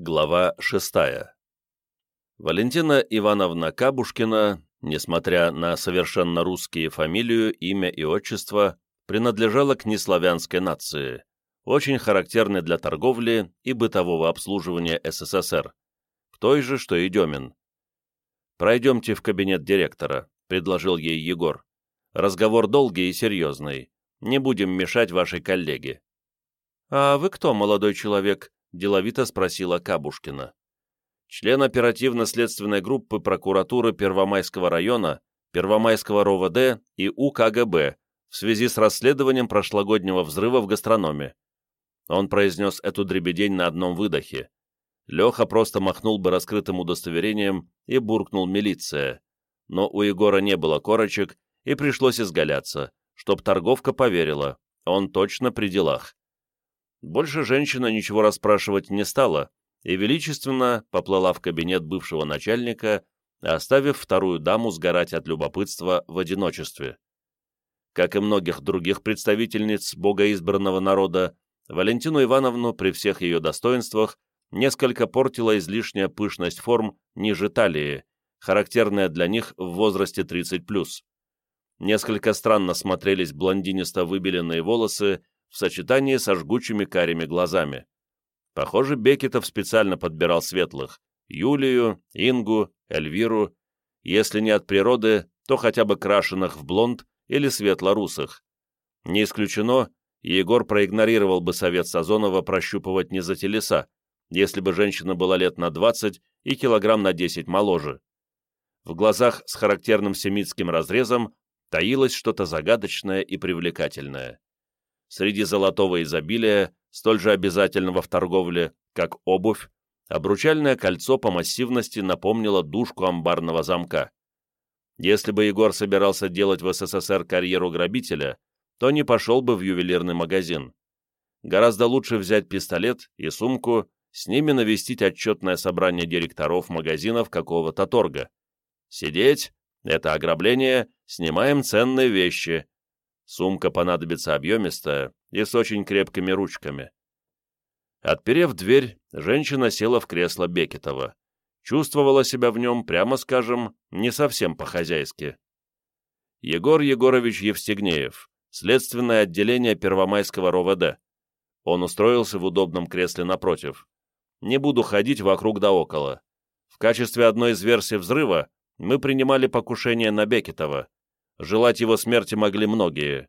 Глава шестая. Валентина Ивановна Кабушкина, несмотря на совершенно русские фамилию, имя и отчество, принадлежала к неславянской нации, очень характерной для торговли и бытового обслуживания СССР, к той же, что и Демин. «Пройдемте в кабинет директора», — предложил ей Егор. «Разговор долгий и серьезный. Не будем мешать вашей коллеге». «А вы кто, молодой человек?» — деловито спросила Кабушкина. Член оперативно-следственной группы прокуратуры Первомайского района, Первомайского РОВД и УКГБ в связи с расследованием прошлогоднего взрыва в гастрономе. Он произнес эту дребедень на одном выдохе. Леха просто махнул бы раскрытым удостоверением и буркнул «милиция». Но у Егора не было корочек, и пришлось изгаляться, чтоб торговка поверила, он точно при делах. Больше женщина ничего расспрашивать не стала и величественно поплыла в кабинет бывшего начальника, оставив вторую даму сгорать от любопытства в одиночестве. Как и многих других представительниц богоизбранного народа, Валентину Ивановну при всех ее достоинствах несколько портила излишняя пышность форм ниже талии, характерная для них в возрасте 30+. Несколько странно смотрелись блондинисто выбеленные волосы в сочетании со жгучими карими глазами. Похоже, Бекетов специально подбирал светлых — Юлию, Ингу, Эльвиру, если не от природы, то хотя бы крашеных в блонд или светло-русых. Не исключено, Егор проигнорировал бы совет Сазонова прощупывать не за телеса, если бы женщина была лет на 20 и килограмм на 10 моложе. В глазах с характерным семитским разрезом таилось что-то загадочное и привлекательное среди золотого изобилия, столь же обязательного в торговле, как обувь, обручальное кольцо по массивности напомнило дужку амбарного замка. Если бы Егор собирался делать в СССР карьеру грабителя, то не пошел бы в ювелирный магазин. Гораздо лучше взять пистолет и сумку, с ними навестить отчетное собрание директоров магазинов какого-то торга. Сидеть — это ограбление, снимаем ценные вещи, Сумка понадобится объемистая и с очень крепкими ручками. Отперев дверь, женщина села в кресло Бекетова. Чувствовала себя в нем, прямо скажем, не совсем по-хозяйски. Егор Егорович Евстигнеев, следственное отделение Первомайского РОВД. Он устроился в удобном кресле напротив. Не буду ходить вокруг да около. В качестве одной из версий взрыва мы принимали покушение на Бекетова. Желать его смерти могли многие,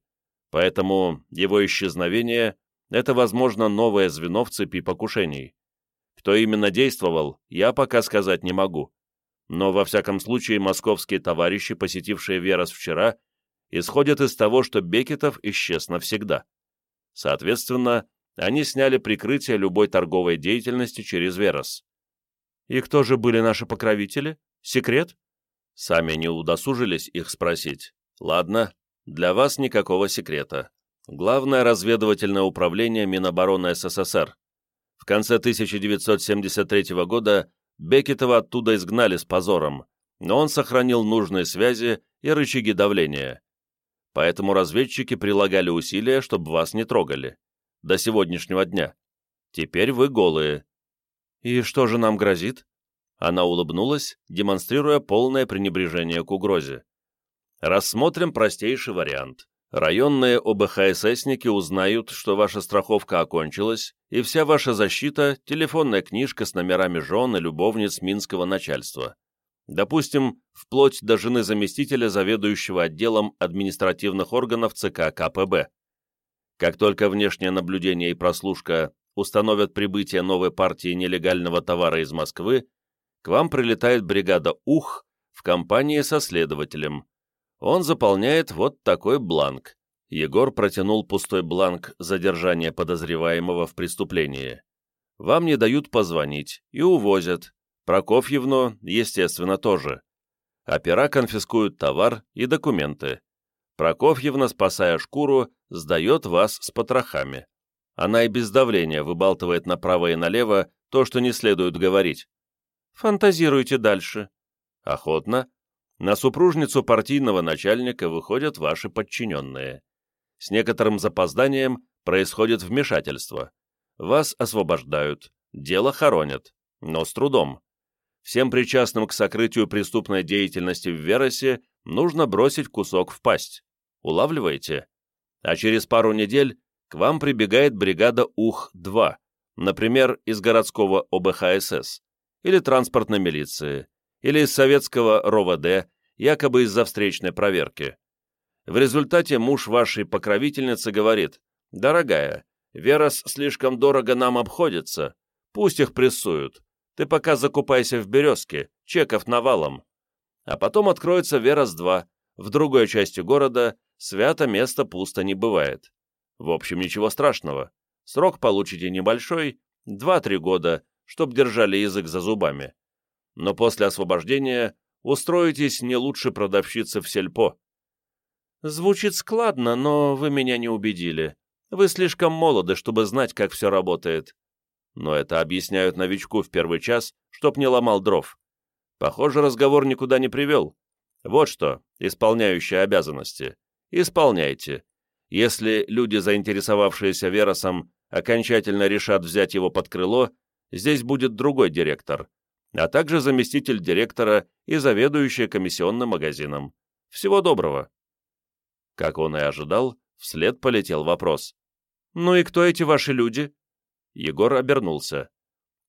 поэтому его исчезновение — это, возможно, новое звено в цепи покушений. Кто именно действовал, я пока сказать не могу. Но, во всяком случае, московские товарищи, посетившие Верос вчера, исходят из того, что Бекетов исчез навсегда. Соответственно, они сняли прикрытие любой торговой деятельности через Верос. И кто же были наши покровители? Секрет? Сами не удосужились их спросить. Ладно, для вас никакого секрета. Главное разведывательное управление Минобороны СССР. В конце 1973 года Бекетова оттуда изгнали с позором, но он сохранил нужные связи и рычаги давления. Поэтому разведчики прилагали усилия, чтобы вас не трогали. До сегодняшнего дня. Теперь вы голые. И что же нам грозит? Она улыбнулась, демонстрируя полное пренебрежение к угрозе. Рассмотрим простейший вариант. Районные ОБХССники узнают, что ваша страховка окончилась, и вся ваша защита – телефонная книжка с номерами жен и любовниц минского начальства. Допустим, вплоть до жены заместителя, заведующего отделом административных органов ЦК КПБ. Как только внешнее наблюдение и прослушка установят прибытие новой партии нелегального товара из Москвы, к вам прилетает бригада УХ в компании со следователем, он заполняет вот такой бланк. Егор протянул пустой бланк задержания подозреваемого в преступлении. Вам не дают позвонить и увозят. Прокофьевну, естественно, тоже. Опера конфискуют товар и документы. Прокофьевна, спасая шкуру, сдает вас с потрохами. Она и без давления выбалтывает направо и налево то, что не следует говорить. Фантазируйте дальше. Охотно, на супружницу партийного начальника выходят ваши подчиненные. С некоторым запозданием происходит вмешательство. Вас освобождают, дело хоронят. но с трудом. Всем причастным к сокрытию преступной деятельности в Веросе нужно бросить кусок в пасть. Улавливаете? А через пару недель к вам прибегает бригада УХ-2, например, из городского ОБХСС, или транспортной милиции, или из советского РОВД, якобы из-за встречной проверки. В результате муж вашей покровительницы говорит, «Дорогая, Верос слишком дорого нам обходится, пусть их прессуют, ты пока закупайся в «Березке», чеков навалом. А потом откроется Верос-2, в другой части города, свято место пусто не бывает. В общем, ничего страшного. Срок получите небольшой, 2-3 года, чтоб держали язык за зубами. Но после освобождения устроитесь не лучше продавщицы в сельпо. Звучит складно, но вы меня не убедили. Вы слишком молоды, чтобы знать, как все работает. Но это объясняют новичку в первый час, чтоб не ломал дров. Похоже, разговор никуда не привел. Вот что, исполняющие обязанности. Исполняйте. Если люди, заинтересовавшиеся Веросом, окончательно решат взять его под крыло, здесь будет другой директор, а также заместитель директора и заведующая комиссионным магазином. Всего доброго. Как он и ожидал, вслед полетел вопрос. «Ну и кто эти ваши люди?» Егор обернулся.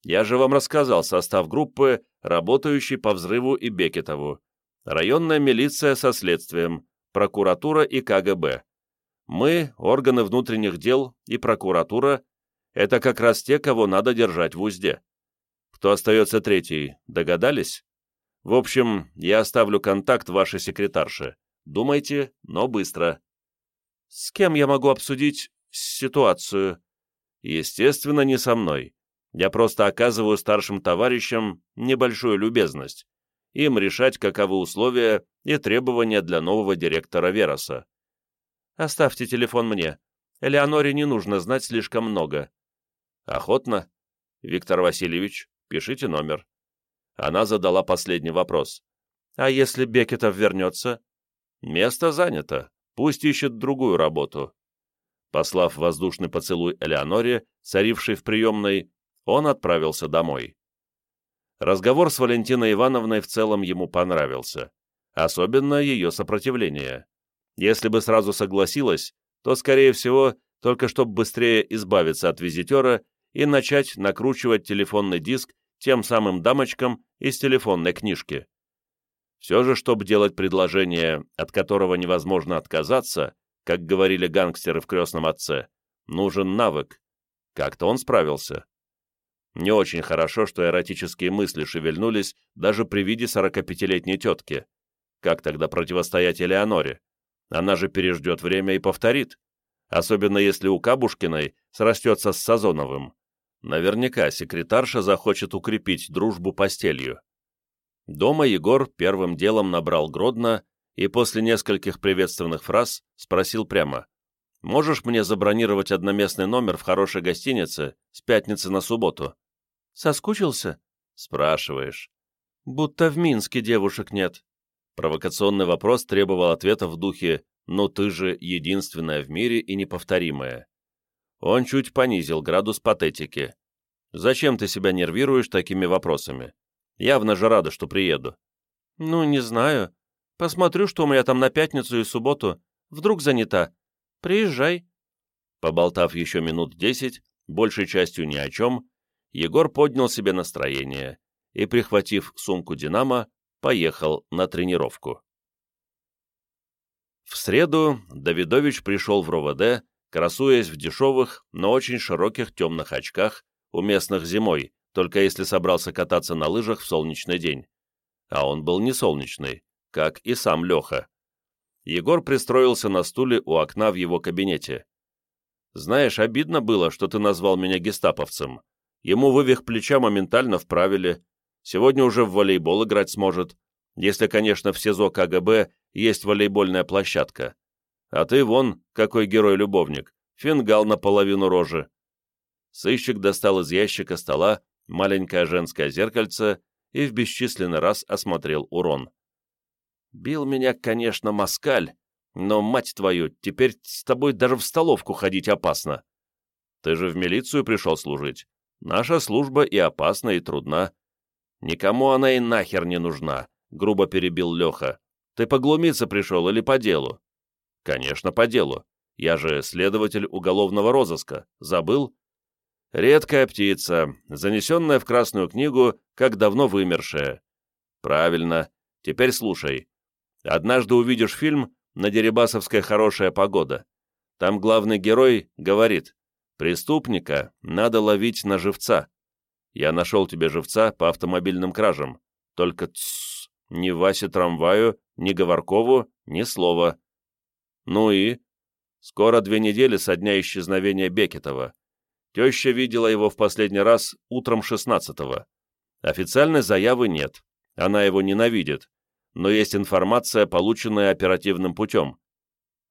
«Я же вам рассказал состав группы, работающей по взрыву и Бекетову. Районная милиция со следствием, прокуратура и КГБ. Мы, органы внутренних дел и прокуратура, это как раз те, кого надо держать в узде. Кто остается третий, догадались? В общем, я оставлю контакт вашей секретарши. Думайте, но быстро. С кем я могу обсудить ситуацию? Естественно, не со мной. Я просто оказываю старшим товарищам небольшую любезность. Им решать, каковы условия и требования для нового директора Вероса. Оставьте телефон мне. Элеоноре не нужно знать слишком много. Охотно. Виктор Васильевич, пишите номер. Она задала последний вопрос. А если Бекетов вернется? Место занято. Пусть ищет другую работу. Послав воздушный поцелуй Элеоноре, царившей в приемной, он отправился домой. Разговор с Валентиной Ивановной в целом ему понравился. Особенно ее сопротивление. Если бы сразу согласилась, то, скорее всего, только чтобы быстрее избавиться от визитера и начать накручивать телефонный диск тем самым дамочкам из телефонной книжки. Все же, чтобы делать предложение, от которого невозможно отказаться, как говорили гангстеры в «Крестном отце», нужен навык. Как-то он справился. Не очень хорошо, что эротические мысли шевельнулись даже при виде 45-летней тетки. Как тогда противостоять Элеоноре? Она же переждет время и повторит. Особенно если у Кабушкиной срастется с Сазоновым. Наверняка секретарша захочет укрепить дружбу постелью. Дома Егор первым делом набрал Гродно и после нескольких приветственных фраз спросил прямо. «Можешь мне забронировать одноместный номер в хорошей гостинице с пятницы на субботу?» «Соскучился?» «Спрашиваешь». «Будто в Минске девушек нет». Провокационный вопрос требовал ответа в духе «Ну ты же единственная в мире и неповторимая». Он чуть понизил градус патетики. «Зачем ты себя нервируешь такими вопросами? Явно же рада, что приеду». «Ну, не знаю. Посмотрю, что у меня там на пятницу и субботу. Вдруг занята. Приезжай». Поболтав еще минут десять, большей частью ни о чем, Егор поднял себе настроение и, прихватив сумку «Динамо», поехал на тренировку. В среду Давидович пришел в РОВД, красуясь в дешевых, но очень широких темных очках, уместных зимой, только если собрался кататься на лыжах в солнечный день. А он был не солнечный, как и сам Леха. Егор пристроился на стуле у окна в его кабинете. «Знаешь, обидно было, что ты назвал меня гестаповцем. Ему вывих плеча моментально вправили. Сегодня уже в волейбол играть сможет, если, конечно, в СИЗО КГБ есть волейбольная площадка. А ты вон, какой герой-любовник, фингал наполовину рожи». Сыщик достал из ящика стола маленькое женское зеркальце и в бесчисленный раз осмотрел урон. «Бил меня, конечно, москаль, но, мать твою, теперь с тобой даже в столовку ходить опасно. Ты же в милицию пришел служить. Наша служба и опасна, и трудна. Никому она и нахер не нужна, грубо перебил Леха. Ты поглумиться пришел или по делу? Конечно, по делу. Я же следователь уголовного розыска. Забыл? Редкая птица, занесенная в Красную книгу, как давно вымершая. Правильно. Теперь слушай. Однажды увидишь фильм «На Дерибасовской хорошая погода». Там главный герой говорит, преступника надо ловить на живца. Я нашел тебе живца по автомобильным кражам. Только тссс, ни Васе трамваю, ни Говоркову, ни слова. Ну и? Скоро две недели со дня исчезновения Бекетова. Теща видела его в последний раз утром 16-го. Официальной заявы нет. Она его ненавидит. Но есть информация, полученная оперативным путем.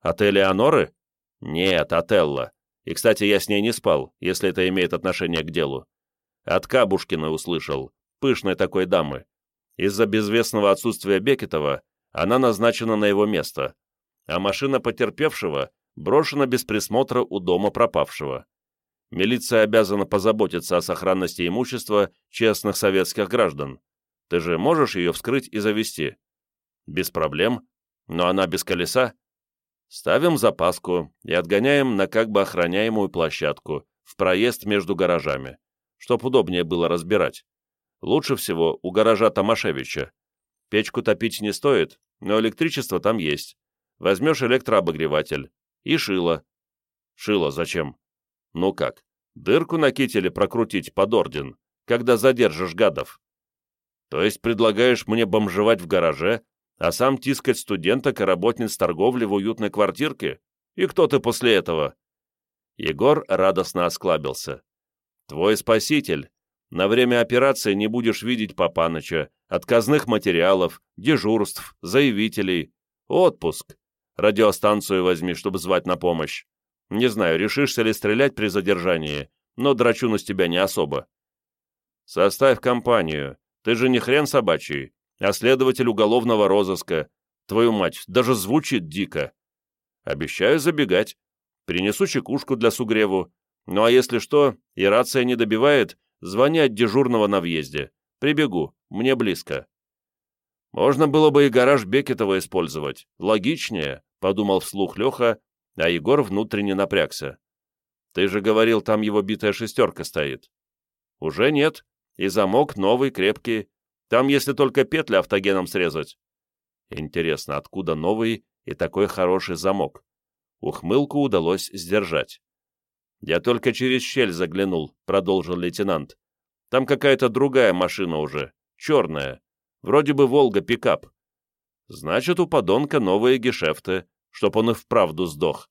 От Элеоноры? «Нет, от Элла. И, кстати, я с ней не спал, если это имеет отношение к делу. От Кабушкина услышал, пышной такой дамы. Из-за безвестного отсутствия Бекетова она назначена на его место, а машина потерпевшего брошена без присмотра у дома пропавшего. Милиция обязана позаботиться о сохранности имущества честных советских граждан. Ты же можешь ее вскрыть и завести? Без проблем. Но она без колеса. Ставим запаску и отгоняем на как бы охраняемую площадку, в проезд между гаражами, чтоб удобнее было разбирать. Лучше всего у гаража Томашевича. Печку топить не стоит, но электричество там есть. Возьмешь электрообогреватель. И шило. Шило зачем? Ну как, дырку на кителе прокрутить под орден, когда задержишь гадов? То есть предлагаешь мне бомжевать в гараже, а сам тискать студенток и работниц торговли в уютной квартирке? И кто ты после этого?» Егор радостно осклабился. «Твой спаситель. На время операции не будешь видеть Папаныча, отказных материалов, дежурств, заявителей. Отпуск. Радиостанцию возьми, чтобы звать на помощь. Не знаю, решишься ли стрелять при задержании, но драчу с тебя не особо. Составь компанию. Ты же не хрен собачий а следователь уголовного розыска. Твою мать, даже звучит дико. Обещаю забегать. Принесу чекушку для сугреву. Ну а если что, и рация не добивает, звони от дежурного на въезде. Прибегу, мне близко. Можно было бы и гараж Бекетова использовать. Логичнее, подумал вслух Леха, а Егор внутренне напрягся. Ты же говорил, там его битая шестерка стоит. Уже нет, и замок новый, крепкий. Там, если только петли автогеном срезать. Интересно, откуда новый и такой хороший замок? Ухмылку удалось сдержать. «Я только через щель заглянул», — продолжил лейтенант. «Там какая-то другая машина уже, черная. Вроде бы «Волга-пикап». Значит, у подонка новые гешефты, чтоб он и вправду сдох.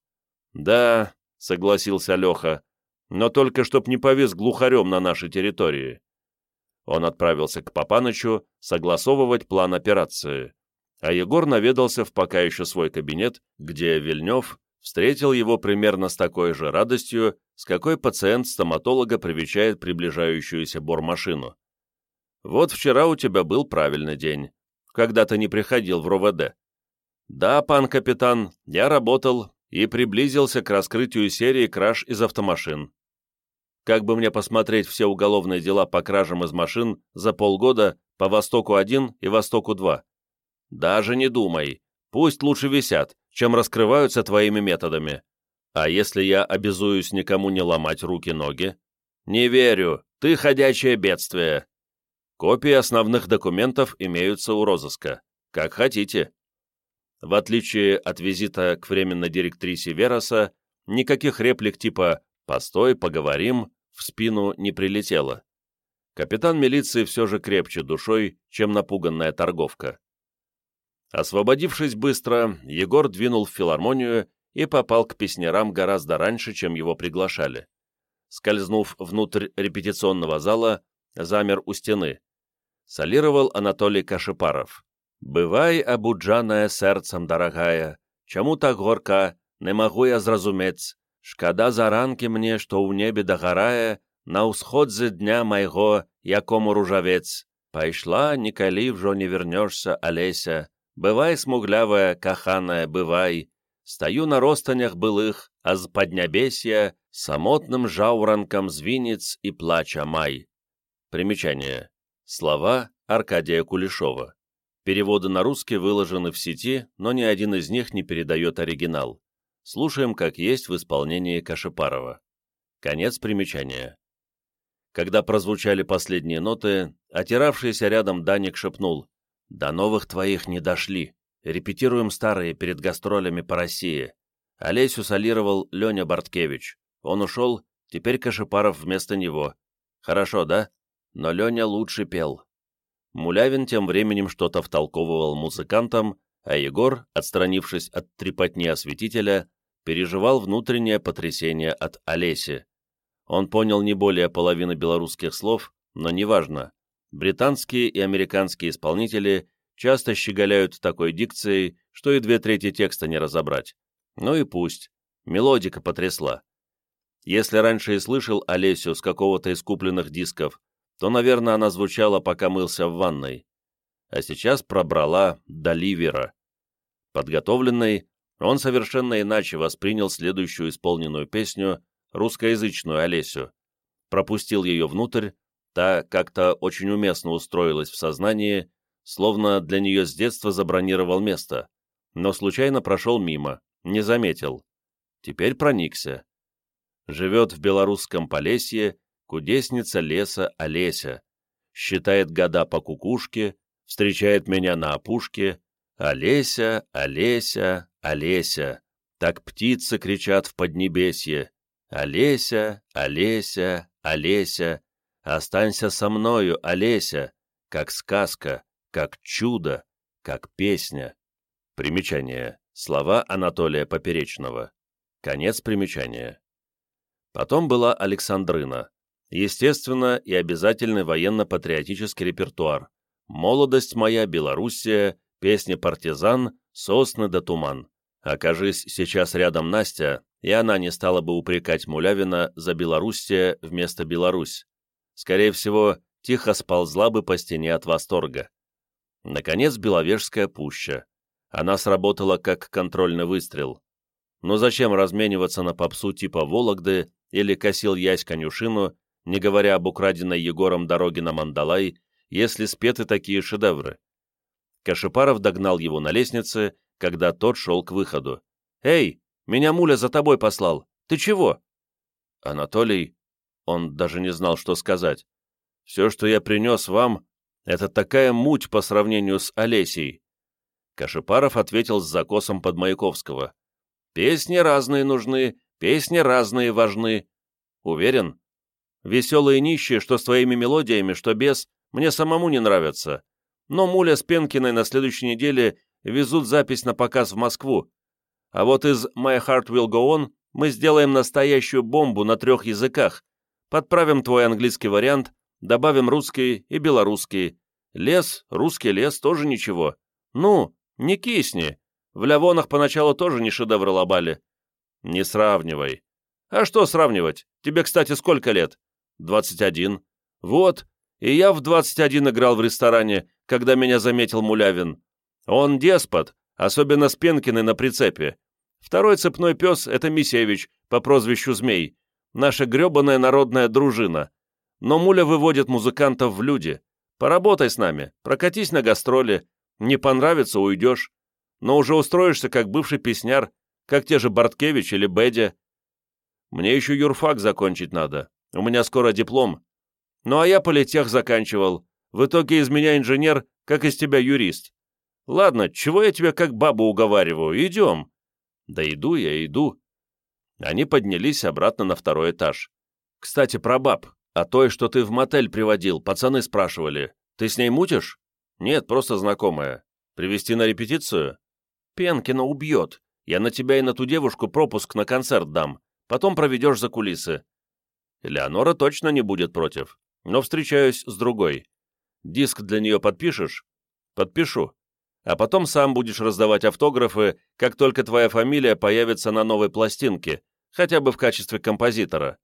«Да», — согласился Леха, — «но только чтоб не повез глухарем на нашей территории». Он отправился к Папанычу согласовывать план операции, а Егор наведался в пока еще свой кабинет, где Вильнев встретил его примерно с такой же радостью, с какой пациент стоматолога привечает приближающуюся бормашину. «Вот вчера у тебя был правильный день, когда ты не приходил в РОВД». «Да, пан капитан, я работал и приблизился к раскрытию серии краж из автомашин. Как бы мне посмотреть все уголовные дела по кражам из машин за полгода по Востоку-1 и Востоку-2? Даже не думай. Пусть лучше висят, чем раскрываются твоими методами. А если я обязуюсь никому не ломать руки-ноги? Не верю. Ты ходячее бедствие. Копии основных документов имеются у розыска. Как хотите. В отличие от визита к временной директрисе Вероса, никаких реплик типа «постой, поговорим» в спину не прилетело. Капитан милиции все же крепче душой, чем напуганная торговка. Освободившись быстро, Егор двинул в филармонию и попал к песнярам гораздо раньше, чем его приглашали. Скользнув внутрь репетиционного зала, замер у стены Солировал Анатолий Кашипаров. «Бывай, абуджаная сердцем дорогая, чему так горка, не могу я зразумець, Шкада заранки мне, што ў небе дагарае, на ўсходзе дня майго, якому ружавец. Пайшла, никалі ўжо не вернешься, Олеся. Бывай, смуглявая, каханая, бывай. Стою на ростанях былых, а с поднебесья самотным жауранком звинец и плача май. Примечание. Слова Аркадия Кулешова. Переводы на русский выложены в сети, но ни один из них не передает оригинал. Слушаем, как есть в исполнении Кашипарова. Конец примечания. Когда прозвучали последние ноты, отиравшийся рядом Даник шепнул «До новых твоих не дошли. Репетируем старые перед гастролями по России». Олесю солировал Леня Борткевич. Он ушел, теперь Кашипаров вместо него. Хорошо, да? Но Леня лучше пел. Мулявин тем временем что-то втолковывал музыкантам, а Егор, отстранившись от трепотни осветителя, переживал внутреннее потрясение от Олеси. Он понял не более половины белорусских слов, но неважно. Британские и американские исполнители часто щеголяют такой дикцией, что и две трети текста не разобрать. Ну и пусть. Мелодика потрясла. Если раньше и слышал Олесю с какого-то из купленных дисков, то, наверное, она звучала, пока мылся в ванной. А сейчас пробрала до ливера. Подготовленный, он совершенно иначе воспринял следующую исполненную песню, русскоязычную Олесю. Пропустил ее внутрь, та как-то очень уместно устроилась в сознании, словно для нее с детства забронировал место, но случайно прошел мимо, не заметил. Теперь проникся. Живет в белорусском Полесье кудесница леса Олеся, считает года по кукушке, встречает меня на опушке, Олеся, Олеся, Олеся, так птицы кричат в поднебесье, Олеся, Олеся, Олеся, останься со мною, Олеся, как сказка, как чудо, как песня. Примечание. Слова Анатолия Поперечного. Конец примечания. Потом была Александрына, Естественно, и обязательный военно-патриотический репертуар. «Молодость моя, Белоруссия», песни «Партизан», «Сосны да туман». Окажись сейчас рядом Настя, и она не стала бы упрекать Мулявина за Белоруссия вместо Беларусь. Скорее всего, тихо сползла бы по стене от восторга. Наконец, Беловежская пуща. Она сработала как контрольный выстрел. Но зачем размениваться на попсу типа Вологды или косил ясь конюшину, не говоря об украденной Егором дороге на Мандалай, если спеты такие шедевры. Кашипаров догнал его на лестнице, когда тот шел к выходу. «Эй, меня Муля за тобой послал. Ты чего?» «Анатолий...» Он даже не знал, что сказать. «Все, что я принес вам, это такая муть по сравнению с Олесей». Кашипаров ответил с закосом под Маяковского. «Песни разные нужны, песни разные важны. Уверен?» Веселые нищие, что с твоими мелодиями, что без, мне самому не нравятся. Но Муля с Пенкиной на следующей неделе везут запись на показ в Москву. А вот из «My Heart Will Go On» мы сделаем настоящую бомбу на трех языках. Подправим твой английский вариант, добавим русский и белорусский. Лес, русский лес, тоже ничего. Ну, не кисни. В Лявонах поначалу тоже не шедевры лобали. Не сравнивай. А что сравнивать? Тебе, кстати, сколько лет? 21. Вот, и я в 21 играл в ресторане, когда меня заметил Мулявин. Он деспот, особенно с Пенкиной на прицепе. Второй цепной пес — это Мисевич, по прозвищу Змей, наша гребаная народная дружина. Но Муля выводит музыкантов в люди. Поработай с нами, прокатись на гастроли. Не понравится — уйдешь. Но уже устроишься как бывший песняр, как те же Борткевич или Бедя. Мне еще юрфак закончить надо. У меня скоро диплом. Ну а я политех заканчивал. В итоге из меня инженер, как из тебя юрист. Ладно, чего я тебя как бабу уговариваю? Идем. Да иду я, иду. Они поднялись обратно на второй этаж. Кстати, про баб. А той, что ты в мотель приводил, пацаны спрашивали. Ты с ней мутишь? Нет, просто знакомая. Привести на репетицию? Пенкина убьет. Я на тебя и на ту девушку пропуск на концерт дам. Потом проведешь за кулисы. Леонора точно не будет против, но встречаюсь с другой. Диск для нее подпишешь? Подпишу. А потом сам будешь раздавать автографы, как только твоя фамилия появится на новой пластинке, хотя бы в качестве композитора.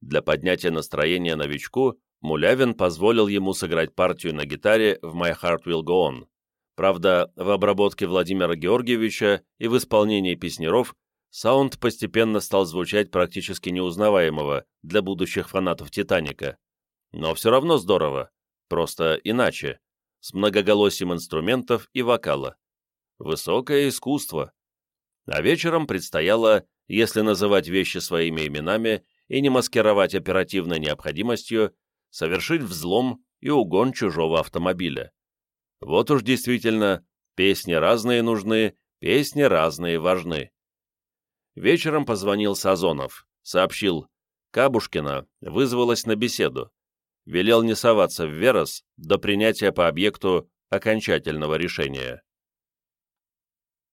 Для поднятия настроения новичку Мулявин позволил ему сыграть партию на гитаре в «My Heart Will Go On». Правда, в обработке Владимира Георгиевича и в исполнении песнеров саунд постепенно стал звучать практически неузнаваемого для будущих фанатов «Титаника». Но все равно здорово, просто иначе, с многоголосием инструментов и вокала. Высокое искусство. А вечером предстояло, если называть вещи своими именами и не маскировать оперативной необходимостью, совершить взлом и угон чужого автомобиля. Вот уж действительно, песни разные нужны, песни разные важны. Вечером позвонил Сазонов, сообщил, Кабушкина вызвалась на беседу. Велел не соваться в Верос до принятия по объекту окончательного решения.